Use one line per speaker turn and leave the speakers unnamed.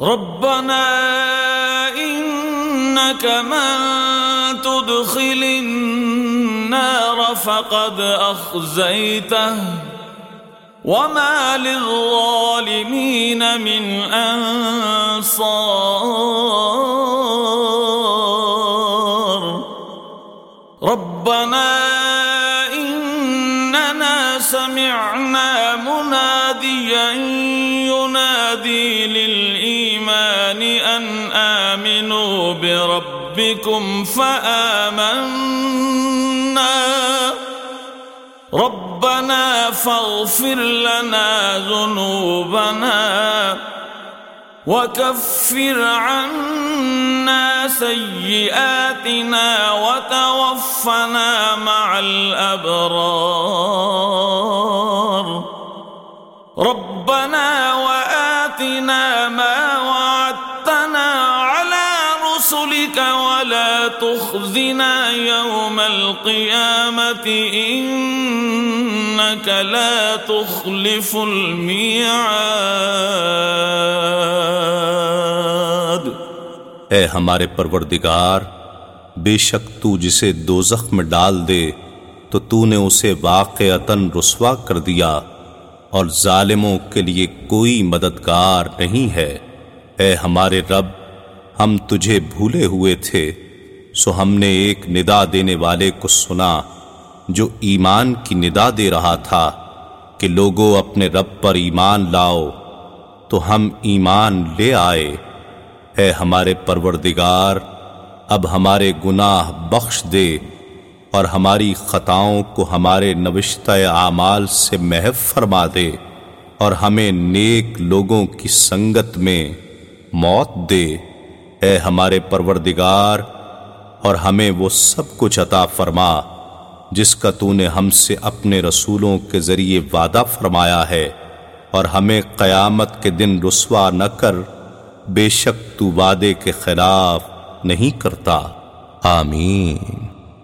ربنا إنك من تدخل النار فقد أخزيته وما للظالمين من أنصار. ربنا إننا سمعنا مناديا ينادي للإيمان أن آمنوا بربكم فآمنا. ربنا فاغفر لنا ذنوبنا وكفر عنا سيئاتنا وتوفنا مع الأبرار. ربنا وآتنا ما وعدتنا رسلك ولا تخزنا يوم القيامة إنك لا تخلف الميعاد
اے ہمارے پروردگار، بے شک تو جسے دوزخ میں ڈال دے، تو تو نے اسے واقعتاً رسوا کر دیا، اور ظالموں کے لیے کوئی مددگار نہیں ہے۔ اے ہمارے رب ہم تجھے بھولے ہوئے تھے، سو ہم نے ایک ندا دینے والے کو سنا، جو ایمان کی ندا دے رہا تھا کہ لوگوں اپنے رب پر ایمان لاؤ، تو ہم ایمان لے آئے۔ اے ہمارے پروردگار، اب ہمارے گناہ بخش دے اور ہماری خطاؤں کو ہمارے نوشتہ اعمال سے محف فرما دے اور ہمیں نیک لوگوں کی سنگت میں موت دے۔ اے ہمارے پروردگار، اور ہمیں وہ سب کچھ عطا فرما، جس کا تو نے ہم سے اپنے رسولوں کے ذریعے وعدہ فرمایا ہے، اور ہمیں قیامت کے دن رسوا نہ کر، بے شک تو وعدے کے خلاف نہیں کرتا۔ آمین۔